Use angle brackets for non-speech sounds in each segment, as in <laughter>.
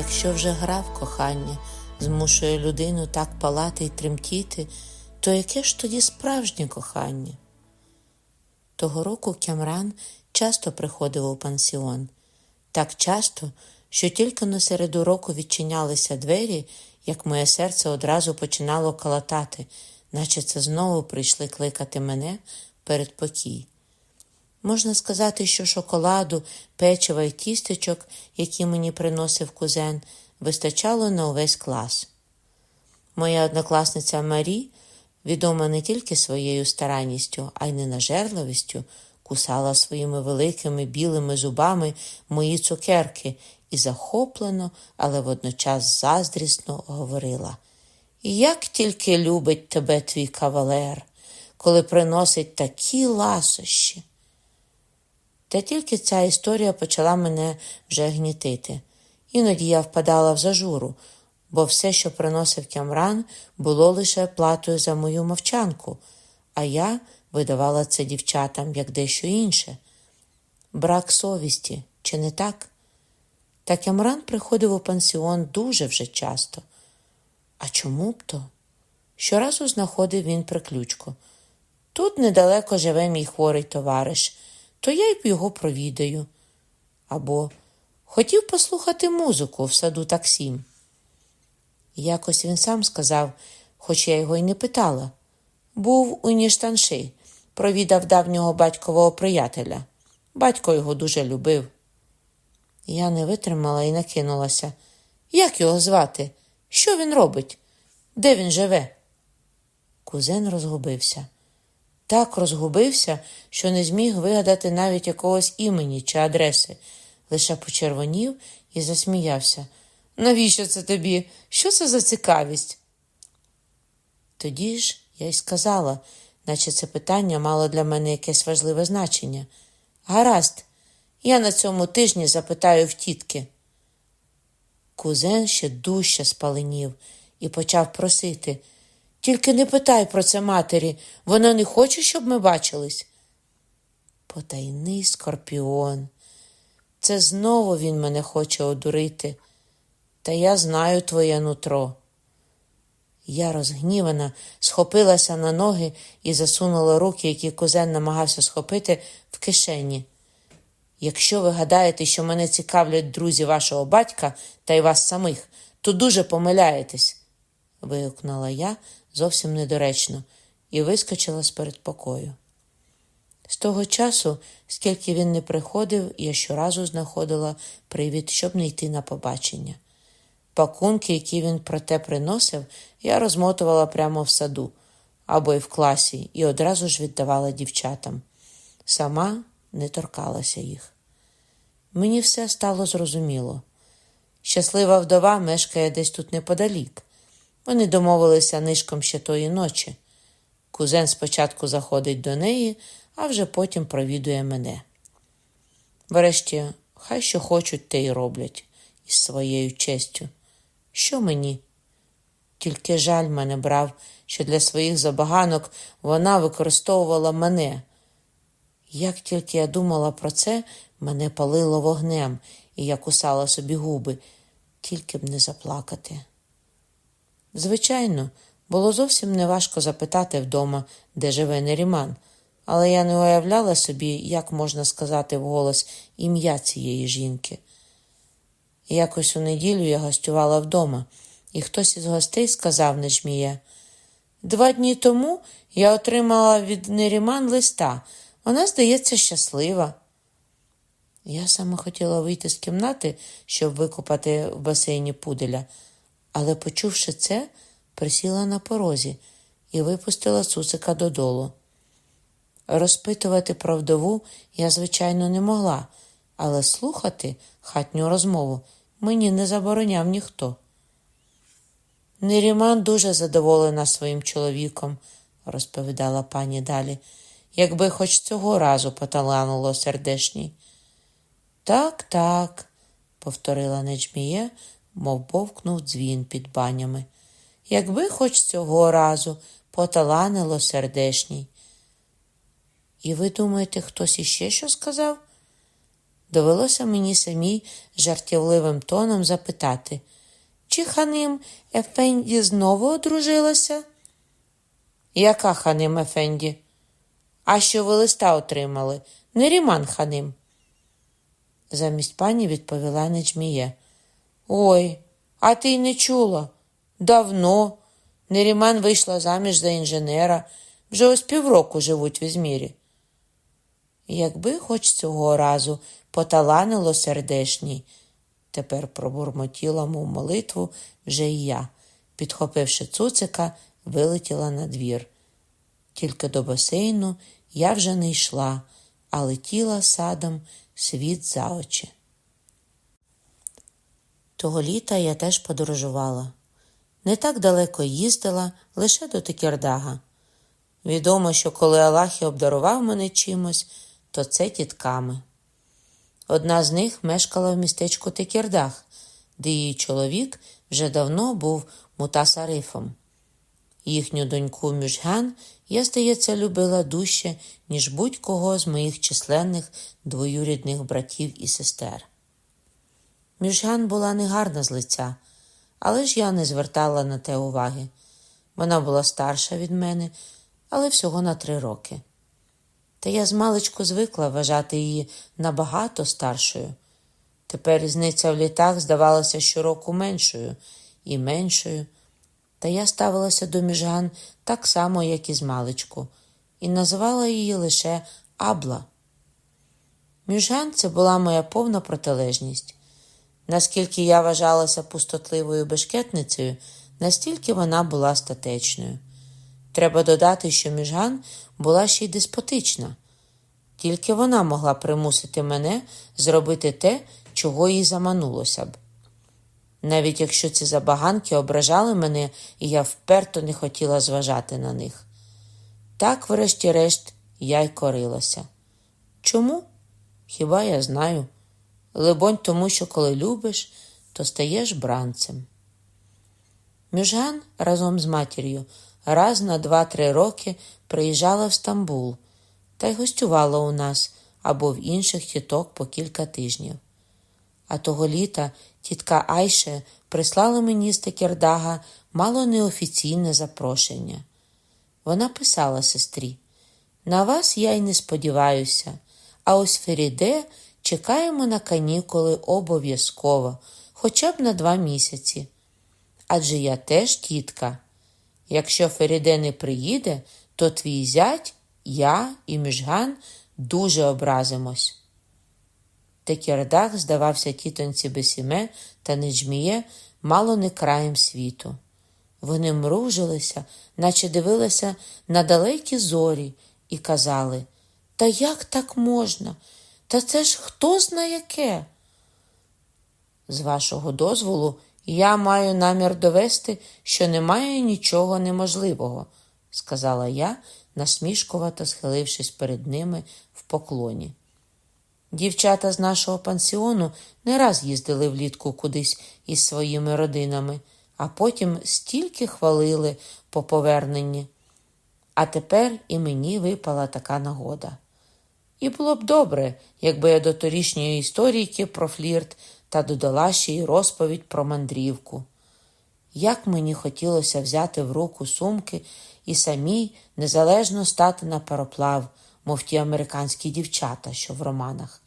Якщо вже гра в кохання змушує людину так палати й тремтіти, то яке ж тоді справжнє кохання? Того року Кямран часто приходив у пансіон, так часто, що тільки на середу року відчинялися двері, як моє серце одразу починало калатати, наче це знову прийшли кликати мене перед покій. Можна сказати, що шоколаду, печива і тістечок, які мені приносив кузен, вистачало на увесь клас. Моя однокласниця Марі, відома не тільки своєю старанністю, а й ненажерливістю, кусала своїми великими білими зубами мої цукерки і захоплено, але водночас заздрісно говорила: Як тільки любить тебе твій кавалер, коли приносить такі ласощі. Та тільки ця історія почала мене вже гнітити. Іноді я впадала в зажуру, бо все, що приносив Кямран, було лише платою за мою мовчанку, а я видавала це дівчатам як дещо інше. Брак совісті, чи не так? Та Кямран приходив у пансіон дуже вже часто. А чому б то? Щоразу знаходив він приключку. Тут недалеко живе мій хворий товариш, то я й його провідаю. Або хотів послухати музику в саду таксім. Якось він сам сказав, хоч я його й не питала. Був у Ніштанши, провідав давнього батькового приятеля. Батько його дуже любив. Я не витримала і накинулася. Як його звати? Що він робить? Де він живе? Кузен розгубився. Так розгубився, що не зміг вигадати навіть якогось імені чи адреси, лише почервонів і засміявся. Навіщо це тобі? Що це за цікавість? Тоді ж я й сказала, наче це питання мало для мене якесь важливе значення. Гаразд, я на цьому тижні запитаю в тітки. Кузен ще дужче спаленів і почав просити. Тільки не питай про це матері, вона не хоче, щоб ми бачились. Потайний скорпіон. Це знову він мене хоче одурити, та я знаю твоє нутро. Я розгнівана, схопилася на ноги і засунула руки, які кузен намагався схопити, в кишені. Якщо ви гадаєте, що мене цікавлять друзі вашого батька та й вас самих, то дуже помиляєтесь, вигукнула я зовсім недоречно і вискочила з передпокою. З того часу, скільки він не приходив, я щоразу знаходила привід, щоб не йти на побачення. Пакунки, які він проте приносив, я розмотувала прямо в саду або й в класі, і одразу ж віддавала дівчатам. Сама не торкалася їх. Мені все стало зрозуміло. Щаслива вдова мешкає десь тут неподалік. Вони домовилися нишком ще тої ночі. Кузен спочатку заходить до неї, а вже потім провідує мене. Врешті, хай що хочуть, те й роблять із своєю честю. Що мені? Тільки жаль мене брав, що для своїх забаганок вона використовувала мене. Як тільки я думала про це, мене палило вогнем, і я кусала собі губи, тільки б не заплакати. Звичайно, було зовсім неважко запитати вдома, де живе Неріман, але я не уявляла собі, як можна сказати вголос ім'я цієї жінки. Якось у неділю я гостювала вдома, і хтось із гостей сказав Нежмія, Два дні тому я отримала від Неріман листа. Вона, здається, щаслива. Я саме хотіла вийти з кімнати, щоб викупати в басейні пуделя, але, почувши це, присіла на порозі і випустила цуцика додолу. Розпитувати про вдову я, звичайно, не могла, але слухати хатню розмову мені не забороняв ніхто. Неріман дуже задоволена своїм чоловіком, розповідала пані далі, якби хоч цього разу поталануло сердешній. Так, так, повторила Неджмія, мов бовкнув дзвін під банями. Якби хоч цього разу поталанило сердешній. І ви думаєте, хтось іще що сказав? довелося мені самій жартівливим тоном запитати, чи ханим Ефенді знову одружилася? Яка ханим Ефенді? А що ви листа отримали? Неріман ханим. Замість пані відповіла Неджміє. Ой, а ти й не чула? Давно. Неріман вийшла заміж за інженера, вже ось півроку живуть в Ізмірі. Якби хоч цього разу поталанило сердешній, тепер пробурмотіла мов молитву вже і я, підхопивши цуцика, вилетіла на двір. Тільки до басейну я вже не йшла, а летіла садом світ за очі. Того літа я теж подорожувала. Не так далеко їздила, лише до Текірдага. Відомо, що коли Аллах і обдарував мене чимось, то це тітками. Одна з них мешкала в містечку Текірдах, де її чоловік вже давно був мутасарифом. Їхню доньку Мюжган я, здається, любила дужче, ніж будь-кого з моїх численних двоюрідних братів і сестер. Мюжган була негарна з лиця, але ж я не звертала на те уваги. Вона була старша від мене, але всього на три роки. Та я змалечку звикла вважати її набагато старшою. Тепер різниця в літах здавалася щороку меншою і меншою. Та я ставилася до міжган так само, як і з маличку, і називала її лише Абла. Міжган це була моя повна протилежність. Наскільки я вважалася пустотливою бешкетницею, настільки вона була статечною. Треба додати, що міжган була ще й деспотична, тільки вона могла примусити мене зробити те, чого їй заманулося б. Навіть якщо ці забаганки ображали мене, і я вперто не хотіла зважати на них. Так, врешті-решт, я й корилася. Чому? Хіба я знаю? Либонь, тому що коли любиш, то стаєш бранцем. Мюжган разом з матір'ю раз на два-три роки приїжджала в Стамбул та й гостювала у нас або в інших тіток по кілька тижнів. А того літа тітка Айше прислала мені з Текердага мало неофіційне запрошення. Вона писала сестрі: На вас я й не сподіваюся, а ось Феріде чекаємо на канікули обов'язково, хоча б на два місяці. Адже я теж тітка. Якщо Феріде не приїде, то твій зять, я і Міжган дуже образимось. Текірдах здавався тітонці Бесіме та Неджміє мало не краєм світу. Вони мружилися, наче дивилися на далекі зорі, і казали Та як так можна? Та це ж хто зна яке? З вашого дозволу, я маю намір довести, що немає нічого неможливого, сказала я, насмішкувато схилившись перед ними в поклоні. Дівчата з нашого пансіону не раз їздили влітку кудись із своїми родинами, а потім стільки хвалили по поверненні. А тепер і мені випала така нагода. І було б добре, якби я до торішньої історійки про флірт та додала ще й розповідь про мандрівку. Як мені хотілося взяти в руку сумки і самій незалежно стати на пароплав, мов ті американські дівчата, що в романах.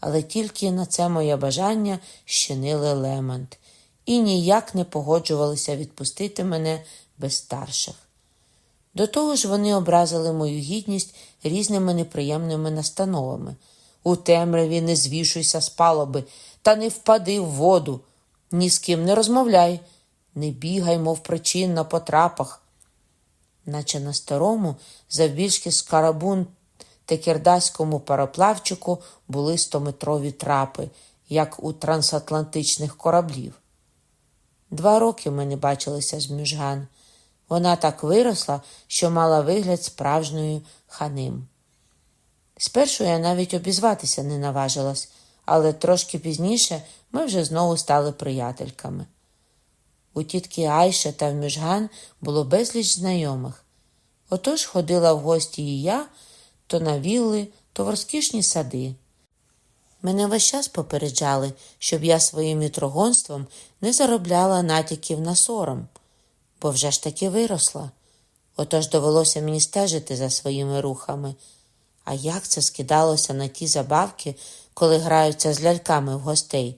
Але тільки на це моє бажання щинили Лемонт і ніяк не погоджувалися відпустити мене без старших. До того ж, вони образили мою гідність різними неприємними настановами. У темряві не звішуйся з палоби, та не впади в воду, ні з ким не розмовляй, не бігай, мов причин на потрапах. Наче на старому, завбільшки з карабун текердаському пароплавчику були стометрові трапи, як у трансатлантичних кораблів. Два роки ми не бачилися з Мюжган. Вона так виросла, що мала вигляд справжньої ханим. Спершу я навіть обізватися не наважилась, але трошки пізніше ми вже знову стали приятельками. У тітки Айша та в Мюжган було безліч знайомих. Отож ходила в гості і я то на вілли, то в розкішні сади. Мене весь час попереджали, щоб я своїм вітрогонством не заробляла натяків на сором, бо вже ж таки виросла. Отож довелося мені стежити за своїми рухами. А як це скидалося на ті забавки, коли граються з ляльками в гостей,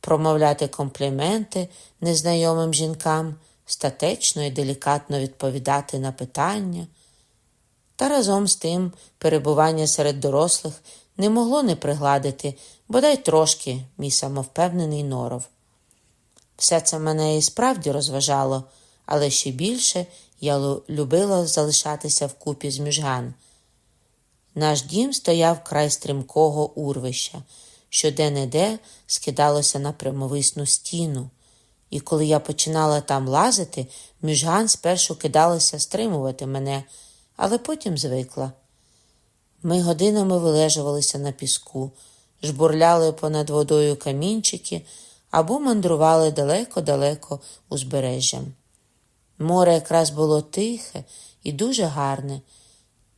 промовляти компліменти незнайомим жінкам, статечно і делікатно відповідати на питання. Та разом з тим перебування серед дорослих не могло не пригладити, бодай трошки, мій самовпевнений норов. Все це мене і справді розважало, але ще більше я любила залишатися вкупі з міжган. Наш дім стояв край стрімкого урвища, що де-не-де скидалося на прямовисну стіну, і коли я починала там лазити, міжган спершу кидалася стримувати мене, але потім звикла. Ми годинами вилежувалися на піску, жбурляли понад водою камінчики або мандрували далеко-далеко узбережжям. Море якраз було тихе і дуже гарне,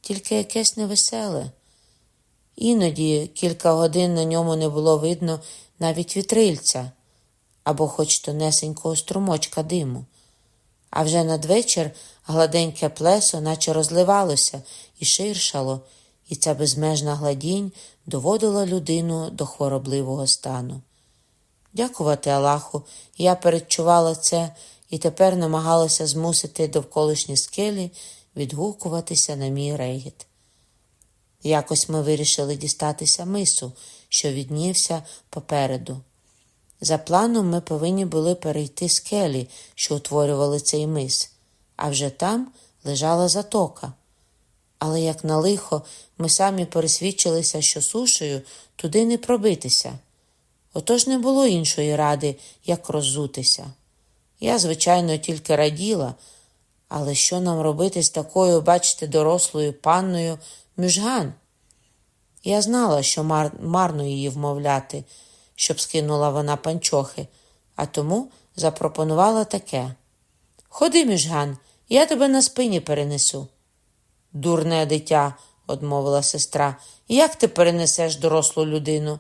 тільки якесь невеселе. Іноді кілька годин на ньому не було видно навіть вітрильця або хоч тонесенького струмочка диму. А вже надвечір гладеньке плесо, наче розливалося і ширшало і ця безмежна гладінь доводила людину до хворобливого стану. Дякувати Аллаху, я передчувала це і тепер намагалася змусити довколишні скелі відгукуватися на мій регіт. Якось ми вирішили дістатися мису, що віднівся попереду. За планом ми повинні були перейти скелі, що утворювали цей мис, а вже там лежала затока. Але, як на лихо, ми самі пересвідчилися, що сушею туди не пробитися. Отож не було іншої ради, як роззутися. Я, звичайно, тільки раділа, але що нам робити з такою, бачите, дорослою панною міжган? Я знала, що мар... марно її вмовляти, щоб скинула вона панчохи, а тому запропонувала таке: Ходи, міжган, я тебе на спині перенесу. Дурне дитя, одмовила сестра, як ти перенесеш дорослу людину?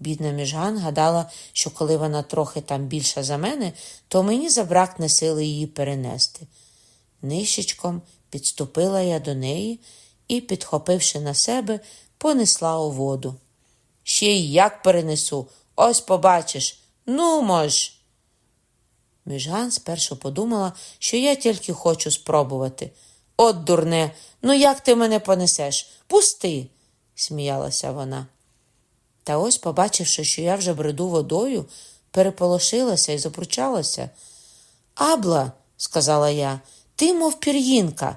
Бідна міжган гадала, що коли вона трохи там більша за мене, то мені забракне сили її перенести. Нищечком підступила я до неї і, підхопивши на себе, понесла у воду. Ще й як перенесу, ось побачиш. Ну, мож. Міжган спершу подумала, що я тільки хочу спробувати. От, дурне, ну як ти мене понесеш? Пусти, сміялася вона. Та ось, побачивши, що я вже бреду водою, переполошилася і запручалася. Абла, сказала я, ти, мов пір'їнка,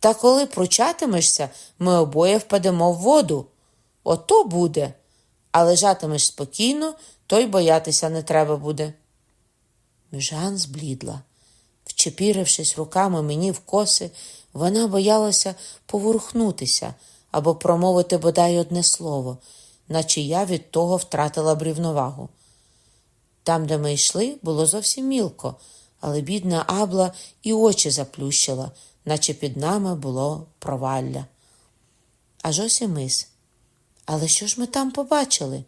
та коли пручатимешся, ми обоє впадемо в воду. Ото буде, а лежатимеш спокійно, то й боятися не треба буде. Жан зблідла. Вчепірившись руками мені в коси, вона боялася поворухнутися або промовити бодай одне слово, наче я від того втратила б рівновагу. Там, де ми йшли, було зовсім мілко, але бідна Абла і очі заплющила, наче під нами було провалля. Аж ось і мис. Але що ж ми там побачили?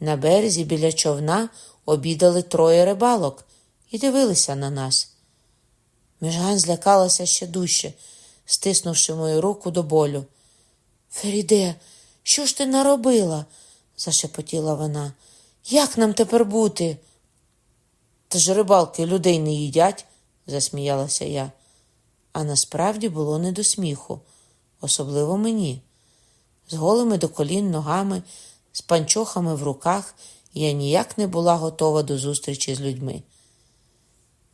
На березі біля човна обідали троє рибалок і дивилися на нас. Міжган злякалася ще дужче, стиснувши мою руку до болю. Феріде, що ж ти наробила? зашепотіла вона. Як нам тепер бути? Та ж рибалки людей не їдять, засміялася я. А насправді було не до сміху, особливо мені. З голими до колін ногами, з панчохами в руках я ніяк не була готова до зустрічі з людьми.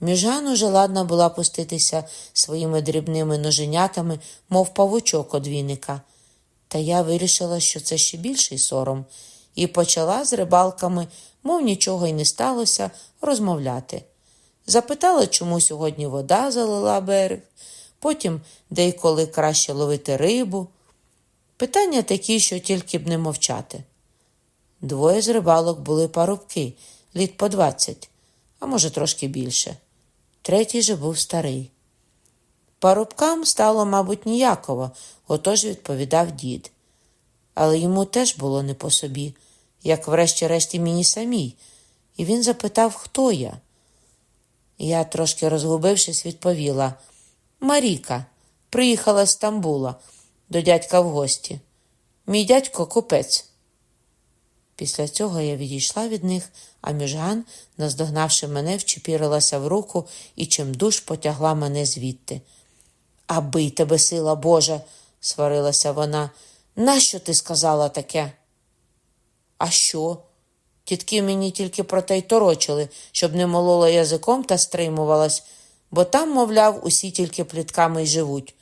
Міжан уже ладна була пуститися своїми дрібними ноженятами, мов павучок одвійника. Та я вирішила, що це ще більший сором, і почала з рибалками, мов нічого й не сталося, розмовляти. Запитала, чому сьогодні вода залила берег, потім де й коли краще ловити рибу. Питання такі, що тільки б не мовчати. Двоє з рибалок були парубки, літ по двадцять, а може, трошки більше третій же був старий. Парубкам стало, мабуть, ніяково, отож відповідав дід. але йому теж було не по собі, як врешті-решті мені самій, і він запитав, хто я. Я, трошки розгубившись, відповіла Маріка, приїхала з Стамбула до дядька в гості. Мій дядько купець. Після цього я відійшла від них, а міжган, наздогнавши мене, вчепірилася в руку і чимдуж потягла мене звідти. Аби тебе, сила Божа, сварилася вона. Нащо ти сказала таке? А що? Тітки мені тільки про те й торочили, щоб не молола язиком та стримувалась, бо там, мовляв, усі тільки плітками й живуть.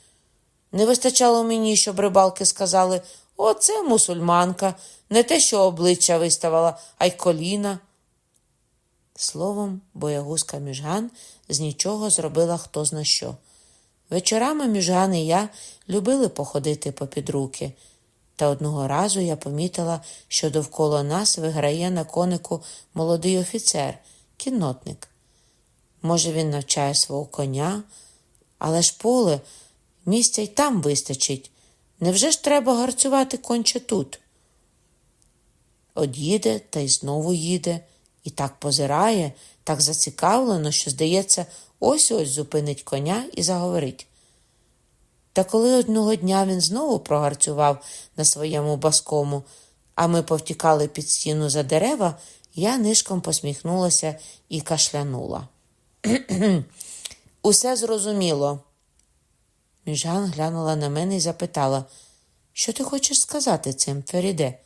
Не вистачало мені, щоб рибалки сказали оце мусульманка, не те, що обличчя виставила, а й коліна. Словом, боягузка міжган з нічого зробила хто зна що. Вечорами міжган і я любили походити попід руки. Та одного разу я помітила, що довкола нас виграє на конику молодий офіцер, кіннотник. Може, він навчає свого коня, але ж поле місця й там вистачить. Невже ж треба гарцювати конче тут? От їде та й знову їде, і так позирає, так зацікавлено, що, здається, ось ось зупинить коня і заговорить. Та коли одного дня він знову прогарцював на своєму баскому, а ми повтікали під стіну за дерева, я нишком посміхнулася і кашлянула. <clears throat> Усе зрозуміло. Міжган глянула на мене і запитала, що ти хочеш сказати цим, Феріде?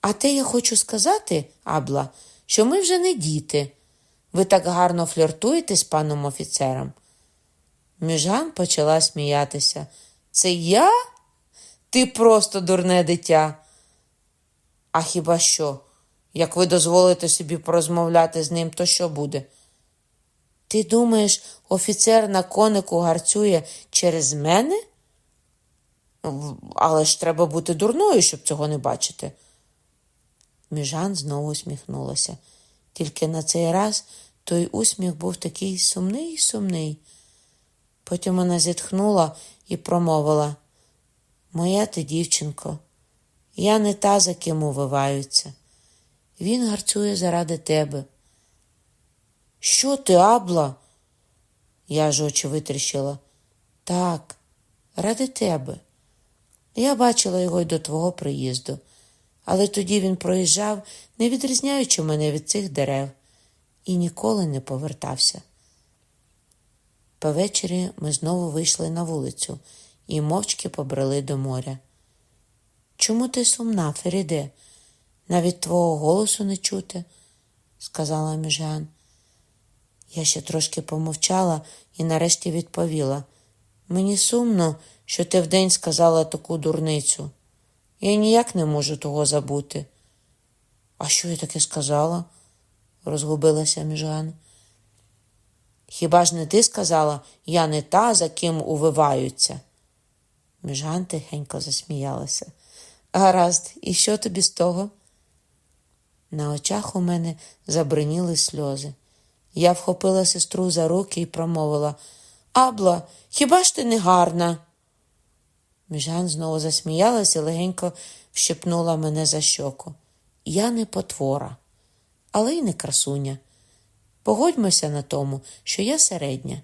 А те я хочу сказати, Абла, що ми вже не діти. Ви так гарно фліртуєте з паном офіцером. Міжан почала сміятися. Це я? Ти просто дурне дитя. А хіба що? Як ви дозволите собі порозмовляти з ним, то що буде? Ти думаєш, офіцер на конику гарцює через мене? Але ж треба бути дурною, щоб цього не бачити. Міжан знову усміхнулася. Тільки на цей раз той усміх був такий сумний сумний. Потім вона зітхнула і промовила Моя ти, дівчинко, я не та, за ким увиваються. Він гарцює заради тебе. Що ти, Абла? Я ж очі витріщила. Так, ради тебе. Я бачила його й до твого приїзду, але тоді він проїжджав, не відрізняючи мене від цих дерев, і ніколи не повертався. Повечері ми знову вийшли на вулицю і мовчки побрели до моря. Чому ти сумна, Феріде? Навіть твого голосу не чути, сказала Міжан. Я ще трошки помовчала і нарешті відповіла. Мені сумно, що ти вдень сказала таку дурницю. Я ніяк не можу того забути. А що я таке сказала? розгубилася Міжан. Хіба ж не ти сказала, я не та, за ким увиваються? Міжан тихенько засміялася. Гаразд, і що тобі з того? На очах у мене забриніли сльози. Я вхопила сестру за руки і промовила Абла, хіба ж ти не гарна? Міжан знову засміялася і легенько вщепнула мене за щоку. Я не потвора, але й не красуня. Погодьмося на тому, що я середня,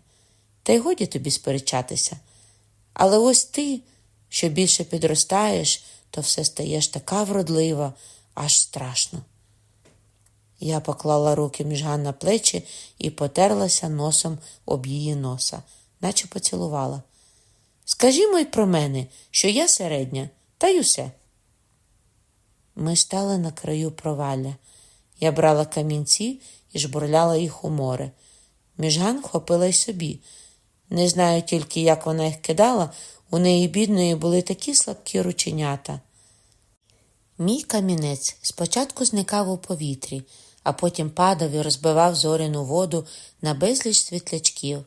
та й годі тобі сперечатися. Але ось ти, що більше підростаєш, то все стаєш така вродлива, аж страшно. Я поклала руки між Ган на плечі і потерлася носом об її носа, наче поцілувала. Скажімо й про мене, що я середня, та й усе. Ми стали на краю провалля. Я брала камінці і жбурляла їх у море. Міжган вхопила й собі. Не знаю тільки, як вона їх кидала, у неї, бідної, були такі слабкі рученята. Мій камінець спочатку зникав у повітрі, а потім падав і розбивав зоряну воду на безліч світлячків.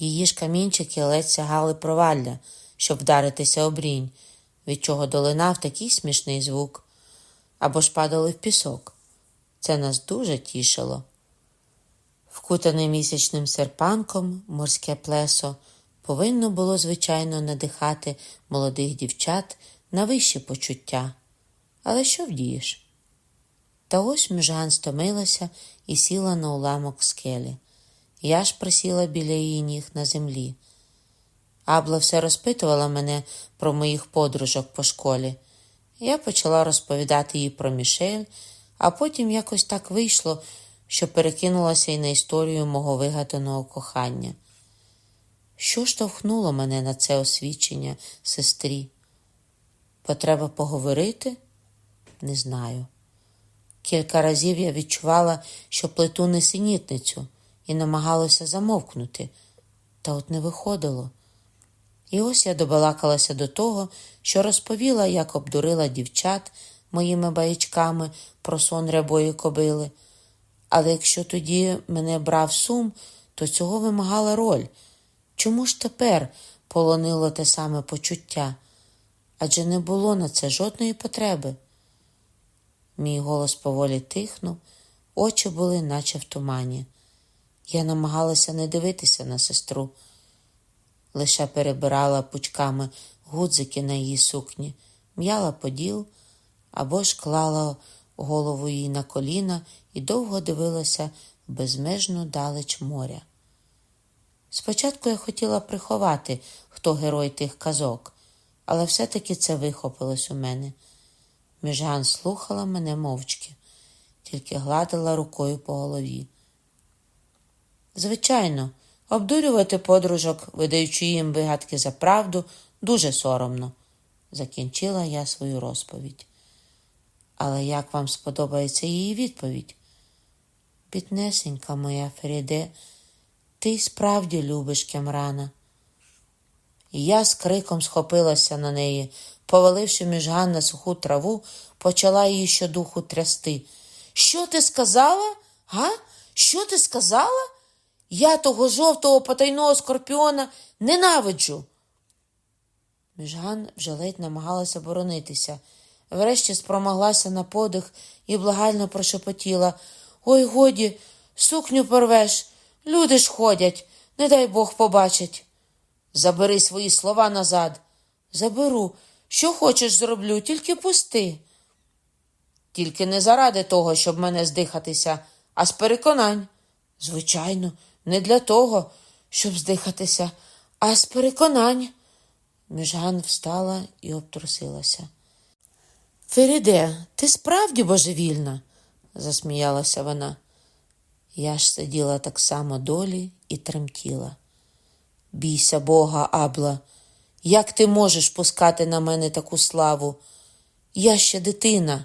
Її ж камінчики ледь сягали провалля, щоб вдаритися обрінь, від чого долинав такий смішний звук, або ж падали в пісок. Це нас дуже тішило. Вкутане місячним серпанком морське плесо повинно було, звичайно, надихати молодих дівчат на вищі почуття. Але що вдієш? Та ось Міжган стомилася і сіла на уламок скелі. Я ж присіла біля її ніг на землі. Абла все розпитувала мене про моїх подружок по школі. Я почала розповідати їй про Мішель, а потім якось так вийшло, що перекинулася й на історію мого вигаданого кохання. Що штовхнуло мене на це освічення сестрі? Потреба поговорити? Не знаю. Кілька разів я відчувала, що плету несенітницю і намагалася замовкнути, та от не виходило. І ось я добалакалася до того, що розповіла, як обдурила дівчат моїми баєчками про сон рябої кобили. Але якщо тоді мене брав сум, то цього вимагала роль. Чому ж тепер полонило те саме почуття? Адже не було на це жодної потреби. Мій голос поволі тихнув, очі були, наче в тумані. Я намагалася не дивитися на сестру, лише перебирала пучками гудзики на її сукні, м'яла поділ або ж клала голову їй на коліна і довго дивилася в безмежну далеч моря. Спочатку я хотіла приховати, хто герой тих казок, але все-таки це вихопилось у мене. Міжган слухала мене мовчки, тільки гладила рукою по голові. Звичайно, обдурювати подружок, видаючи їм вигадки за правду, дуже соромно, закінчила я свою розповідь. Але як вам сподобається її відповідь? Біднесенька моя Феріде, ти справді любиш Кемрана. І я з криком схопилася на неї, поваливши міжган на суху траву, почала її щодуху трясти. Що ти сказала? Га? Що ти сказала? Я того жовтого потайного скорпіона ненавиджу. Міжган вже ледь намагалася боронитися. Врешті спромоглася на подих і благально прошепотіла Ой, годі, сукню порвеш, люди ж ходять, не дай Бог побачить. Забери свої слова назад. Заберу. Що хочеш зроблю, тільки пусти. Тільки не заради того, щоб мене здихатися, а з переконань. Звичайно, не для того, щоб здихатися, а з переконань. Міжган встала і обтрусилася. Феріде, ти справді божевільна, засміялася вона. Я ж сиділа так само долі і тремтіла. Бійся Бога, Абла, як ти можеш пускати на мене таку славу? Я ще дитина.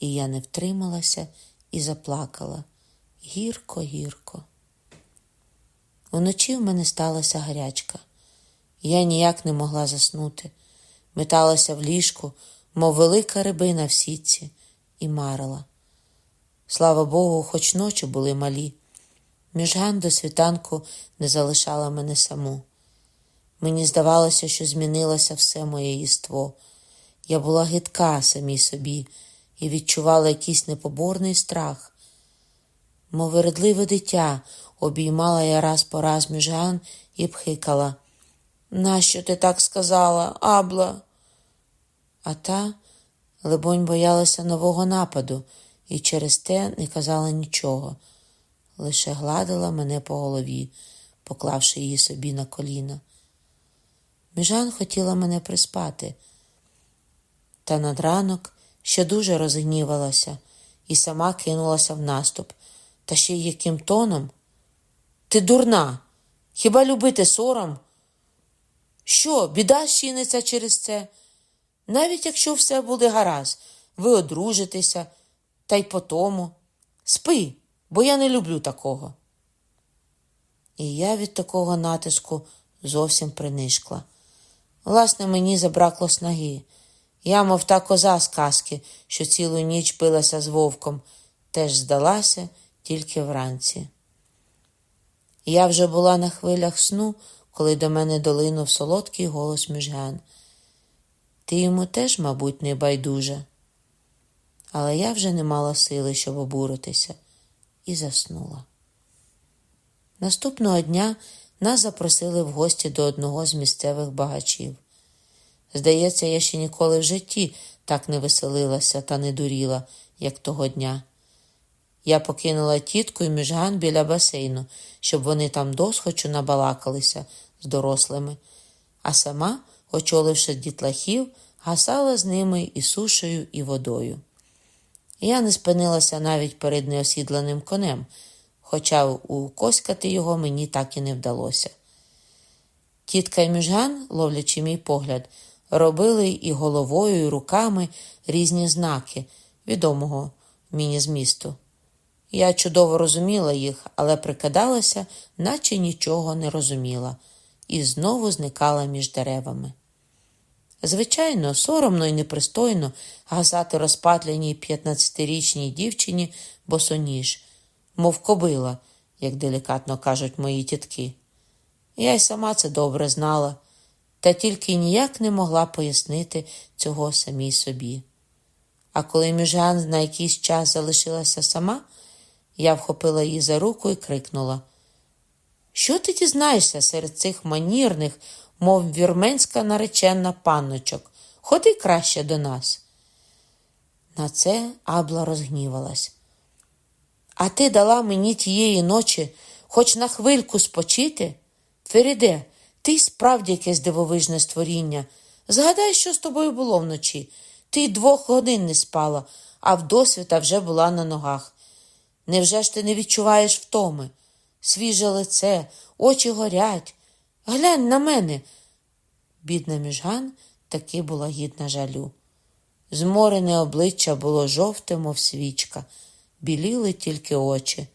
І я не втрималася і заплакала гірко, гірко. Уночі в мене сталася гарячка. Я ніяк не могла заснути, металася в ліжку, мов велика рибина в сітці, і марила. Слава Богу, хоч ночі були малі. Міжган до світанку не залишала мене саму. Мені здавалося, що змінилося все моє єство. Я була гидка самій собі і відчувала якийсь непоборний страх. Мов вередливе дитя, обіймала я раз по раз міжган і пхикала. Нащо ти так сказала, Абла? А та, либонь, боялася нового нападу і через те не казала нічого, лише гладила мене по голові, поклавши її собі на коліна. Міжан хотіла мене приспати, та над ранок ще дуже розгнівалася і сама кинулася в наступ, та ще й яким тоном. Ти дурна, хіба любити сором? Що, біда щиниться через це? Навіть якщо все буде гаразд, ви одружитеся, та й по тому. Спи, бо я не люблю такого. І я від такого натиску зовсім принишкла. Власне, мені забракло снаги. Я, мов та коза з казки, що цілу ніч пилася з вовком, теж здалася тільки вранці. Я вже була на хвилях сну, коли до мене долинув солодкий голос міжган. Ти йому теж, мабуть, не байдуже. Але я вже не мала сили, щоб обуритися, і заснула. Наступного дня нас запросили в гості до одного з місцевих багачів. Здається, я ще ніколи в житті так не веселилася та не дуріла, як того дня. Я покинула тітку і міжган біля басейну, щоб вони там досхочу набалакалися з дорослими, а сама, очоливши дітлахів, гасала з ними і сушею, і водою. Я не спинилася навіть перед неосідланим конем, хоча укоськати його мені так і не вдалося. Тітка і міжган, ловлячи мій погляд, робили і головою, і руками різні знаки відомого мені змісту. Я чудово розуміла їх, але прикидалася, наче нічого не розуміла, і знову зникала між деревами. Звичайно, соромно і непристойно гасати розпатляній 15-річній дівчині босоніж, мов кобила, як делікатно кажуть мої тітки. Я й сама це добре знала, та тільки ніяк не могла пояснити цього самій собі. А коли міжан на якийсь час залишилася сама, я вхопила її за руку і крикнула: Що ти дізнаєшся серед цих манірних, мов вірменська наречена панночок? Ходи краще до нас. На це Абла розгнівалась. А ти дала мені тієї ночі хоч на хвильку спочити? Феріде, ти справді якесь дивовижне створіння. Згадай, що з тобою було вночі. Ти двох годин не спала, а вдосвіта вже була на ногах. Невже ж ти не відчуваєш втоми? Свіже лице, очі горять. Глянь на мене. Бідна міжган таки була гідна жалю. Зморене обличчя було жовте, мов свічка, біліли тільки очі.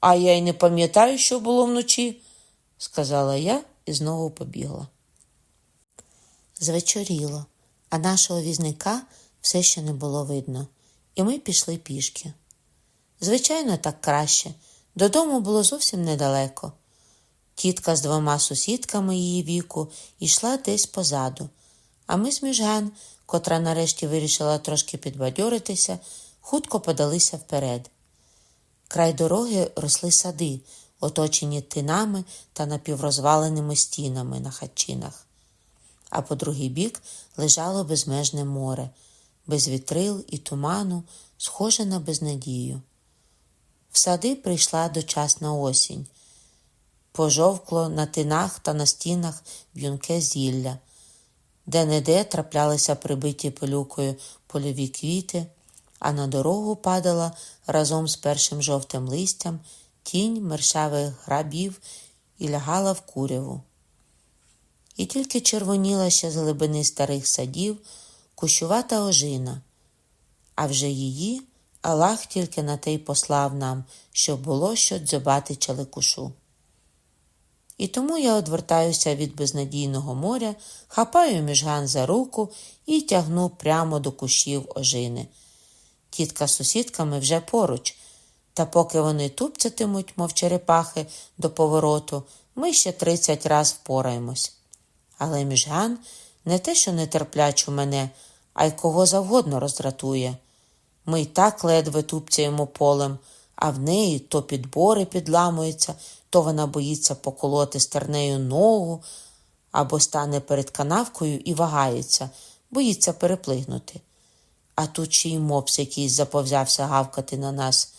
А я й не пам'ятаю, що було вночі, сказала я і знову побігла. Звечоріло, а нашого візника все ще не було видно, і ми пішли пішки. Звичайно, так краще. Додому було зовсім недалеко. Тітка з двома сусідками її віку йшла десь позаду, а ми з міжган, котра нарешті вирішила трошки підбадьоритися, хутко подалися вперед. Край дороги росли сади, оточені тинами та напіврозваленими стінами на хатчинах. А по другий бік лежало безмежне море, без вітрил і туману, схоже на безнадію. В сади прийшла дочасна осінь. Пожовкло на тинах та на стінах в'юнке зілля, де неде траплялися прибиті пилюкою польові квіти, а на дорогу падала разом з першим жовтим листям тінь мершавих грабів і лягала в куряву. І тільки червоніла ще з глибини старих садів кущувата ожина, а вже її Аллах тільки на те й послав нам, щоб було що дзьобати чаликушу. І тому я одвертаюся від безнадійного моря, хапаю міжган за руку і тягну прямо до кущів ожини. Тітка з сусідками вже поруч, та поки вони тупцятимуть, мов черепахи, до повороту, ми ще тридцять раз впораємось. Але міжган не те, що нетерплячу мене, а й кого завгодно роздратує. Ми й так ледве тупцяємо полем, а в неї то підбори підламуються, то вона боїться поколоти стернею ногу або стане перед канавкою і вагається, боїться переплигнути. А тут ще й мопс якийсь заповзявся гавкати на нас.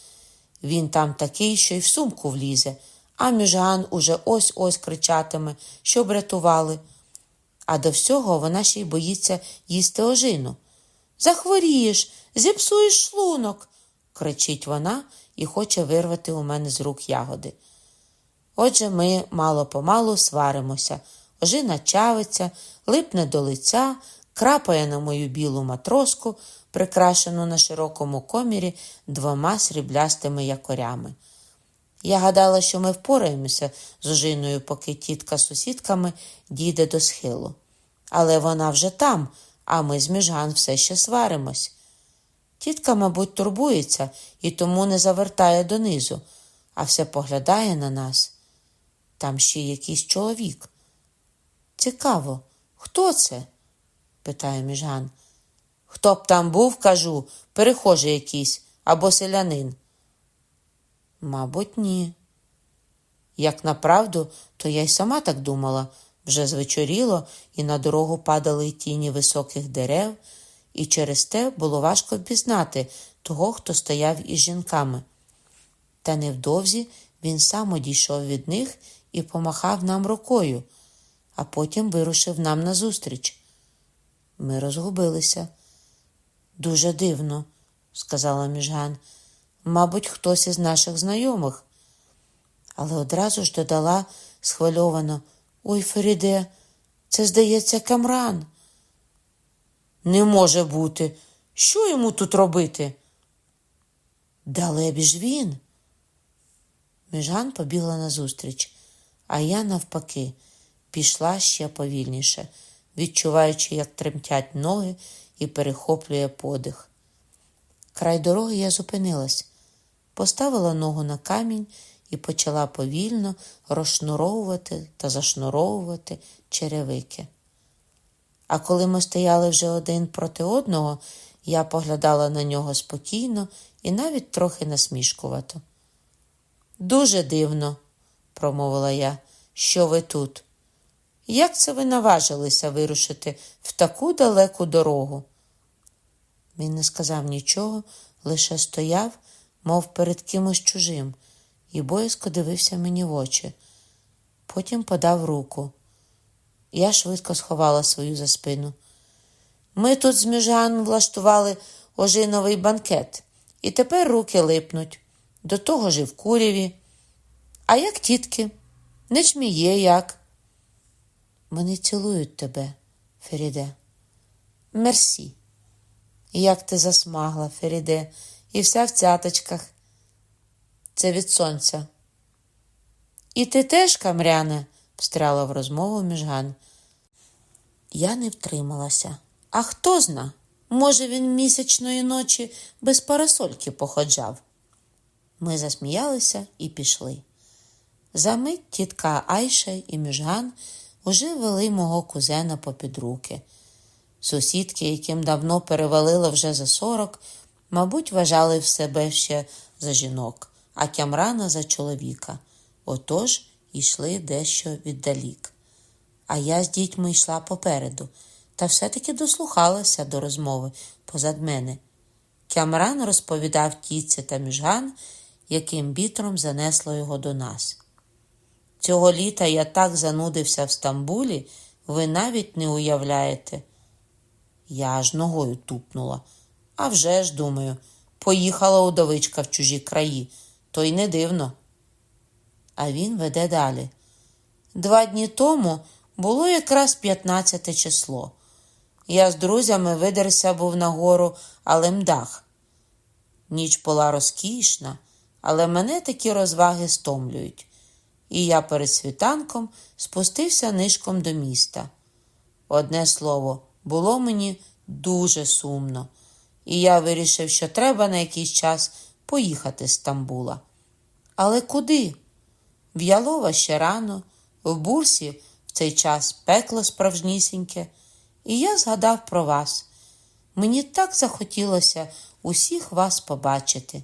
Він там такий, що й в сумку влізе, а міжган уже ось ось кричатиме, щоб рятували. А до всього вона ще й боїться їсти ожину. Захворієш, зіпсуєш шлунок, кричить вона і хоче вирвати у мене з рук ягоди. Отже, ми мало помалу сваримося, ожина чавиться, липне до лиця, крапає на мою білу матроску, прикрашену на широкому комірі двома сріблястими якорями. Я гадала, що ми впораємося з ожиною, поки тітка з сусідками дійде до схилу. Але вона вже там, а ми з міжган все ще сваримось. Тітка, мабуть, турбується і тому не завертає донизу, а все поглядає на нас. Там ще якийсь чоловік. Цікаво, хто це? питає міжган. Хто б там був, кажу, перехожий якийсь або селянин. Мабуть, ні. Як направду, то я й сама так думала, Вже звечоріло, і на дорогу падали тіні високих дерев, і через те було важко впізнати того, хто стояв із жінками. Та невдовзі він сам одійшов від них і помахав нам рукою, а потім вирушив нам назустріч. Ми розгубилися. Дуже дивно, сказала міжган. Мабуть, хтось із наших знайомих. Але одразу ж додала схвильовано Ой, Феріде, це, здається, Камран. Не може бути. Що йому тут робити? Далебі ж він. Міжган побігла назустріч, а я, навпаки, пішла ще повільніше, відчуваючи, як тремтять ноги і перехоплює подих. Край дороги я зупинилась, поставила ногу на камінь і почала повільно розшнуровувати та зашнуровувати черевики. А коли ми стояли вже один проти одного, я поглядала на нього спокійно і навіть трохи насмішкувато. Дуже дивно, промовила я, що ви тут. Як це ви наважилися вирушити в таку далеку дорогу? Він не сказав нічого, лише стояв, мов перед кимось чужим, і боязко дивився мені в очі. Потім подав руку. Я швидко сховала свою за спину. Ми тут з міжан влаштували ожиновий банкет, і тепер руки липнуть. До того ж і в куряві. А як тітки? Не чміє як. Вони цілують тебе, Феріде. Мерсі. Як ти засмагла, Феріде, і вся в цяточках. Це від сонця. І ти теж, камряне, встряла в розмову міжган. Я не втрималася. А хто зна? Може, він місячної ночі без парасольки походжав. Ми засміялися і пішли. Замить тітка Айша і міжган уже вели мого кузена попід руки. Сусідки, яким давно перевалило вже за сорок, мабуть, вважали в себе ще за жінок, а кямрана за чоловіка. Отож йшли дещо віддалік. А я з дітьми йшла попереду, та все-таки дослухалася до розмови позад мене. Кямран розповідав тітці та міжган, яким бітром занесло його до нас. Цього літа я так занудився в Стамбулі, ви навіть не уявляєте. Я аж ногою тупнула. А вже ж, думаю, поїхала удовичка в чужі краї, то й не дивно. А він веде далі. Два дні тому було якраз 15 число. Я з друзями видерся був на гору Алемдах. Ніч була розкішна, але мене такі розваги стомлюють. І я перед світанком спустився нишком до міста. Одне слово, було мені дуже сумно, і я вирішив, що треба на якийсь час поїхати з Стамбула. Але куди? В Ялова ще рано, в бурсі в цей час пекло справжнісіньке, і я згадав про вас. Мені так захотілося усіх вас побачити.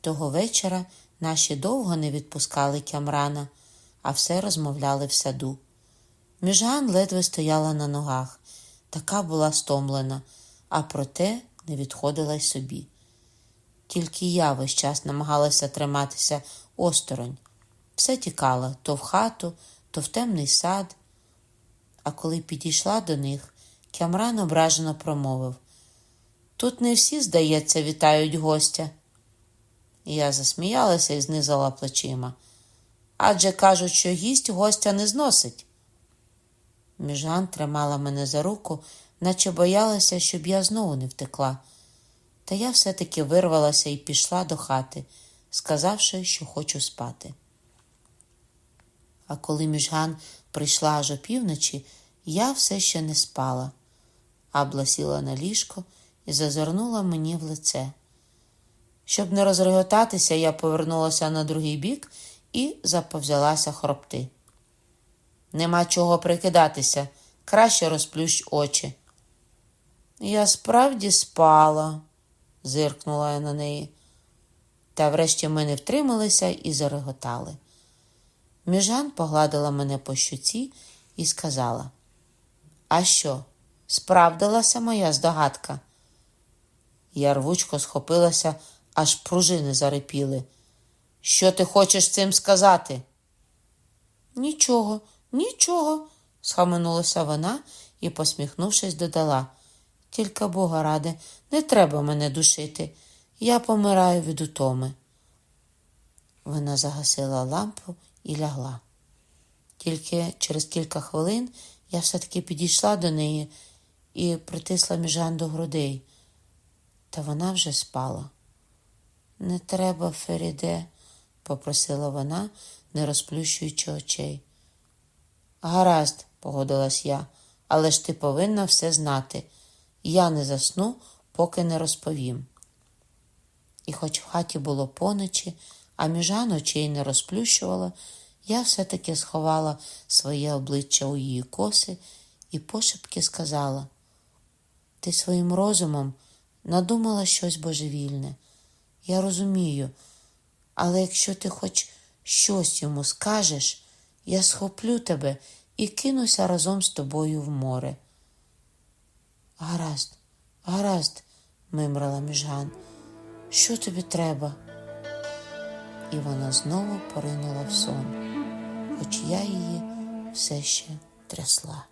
Того вечора наші довго не відпускали кямрана, а все розмовляли в саду. Міжган ледве стояла на ногах, така була стомлена, а проте не відходила й собі. Тільки я весь час намагалася триматися осторонь, все тікала то в хату, то в темний сад. А коли підійшла до них, Кямран ображено промовив Тут не всі, здається, вітають гостя. Я засміялася і знизала плечима. Адже кажуть, що гість гостя не зносить. Міжган тримала мене за руку, наче боялася, щоб я знову не втекла. Та я все-таки вирвалася і пішла до хати, сказавши, що хочу спати. А коли міжган прийшла аж опівночі, я все ще не спала. Абла сіла на ліжко і зазирнула мені в лице. Щоб не розреготатися, я повернулася на другий бік і заповзялася хропти. Нема чого прикидатися, краще розплющ очі. Я справді спала, зиркнула я на неї. Та врешті ми не втрималися і зареготали. Міжан погладила мене по щуці і сказала: А що, справдилася моя здогадка? Я рвучко схопилася, аж пружини зарипіли. Що ти хочеш цим сказати? Нічого, нічого, схаменулася вона і, посміхнувшись, додала. Тільки Бога ради, не треба мене душити. Я помираю від утоми. Вона загасила лампу і лягла. Тільки через кілька хвилин я все-таки підійшла до неї і притисла міжан до грудей, та вона вже спала. Не треба, Феріде, попросила вона, не розплющуючи очей. Гаразд, погодилась я, але ж ти повинна все знати. Я не засну, поки не розповім. І хоч в хаті було поночі, а міжан очей не розплющувала, я все-таки сховала своє обличчя у її коси і пошепки сказала: Ти своїм розумом надумала щось божевільне. Я розумію, але якщо ти хоч щось йому скажеш, я схоплю тебе і кинуся разом з тобою в море. Гаразд, гаразд, мимрила міжган. Що тобі треба? І вона знову поринула в сон, хоч я її все ще трясла.